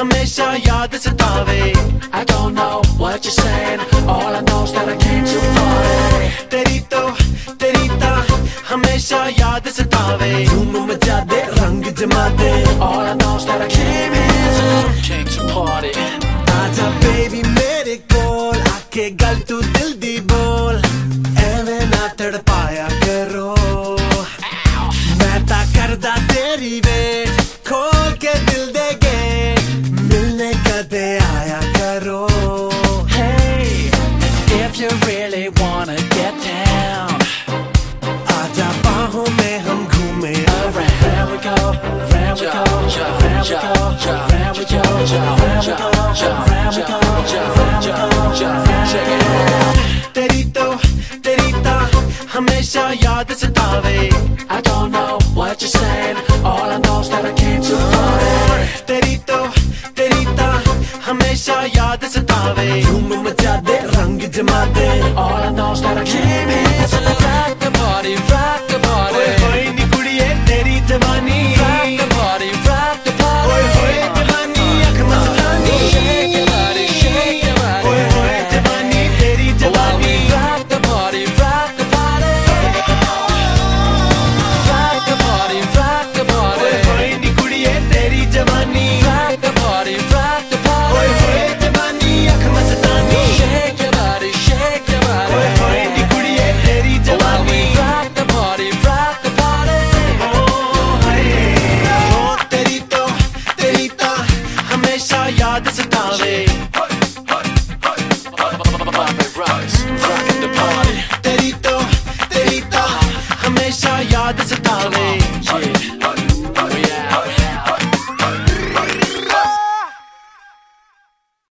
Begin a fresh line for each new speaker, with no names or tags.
हमेशा याद सतावे I don't know what you're saying All I know is that I came too far तेरी तो तेरी ता हमेशा याद सतावे धूम मचा दे रंग जमा दे All I know is that I came here to Came to party आजा baby मेरे कोल आके गल तू दिल दी बोल एवे ना तड़पाया करो मैं ता करदा तेरी wait so you're the Sadawi. I don't know what you're saying. All I know is that I came too far. Terito, terita, hamesha you're the Sadawi. You know my jade, rang jamaate. All I know is that I came here. जवानी rock the party rock the party ओए होए जवानी अख मस्तानी shake your body shake your body ओए होए नी कुड़िए तेरी जवानी rock the party rock the party ओ हाय ओ तेरी तो तेरी ता हमेशा याद सतावे तेरी तो तेरी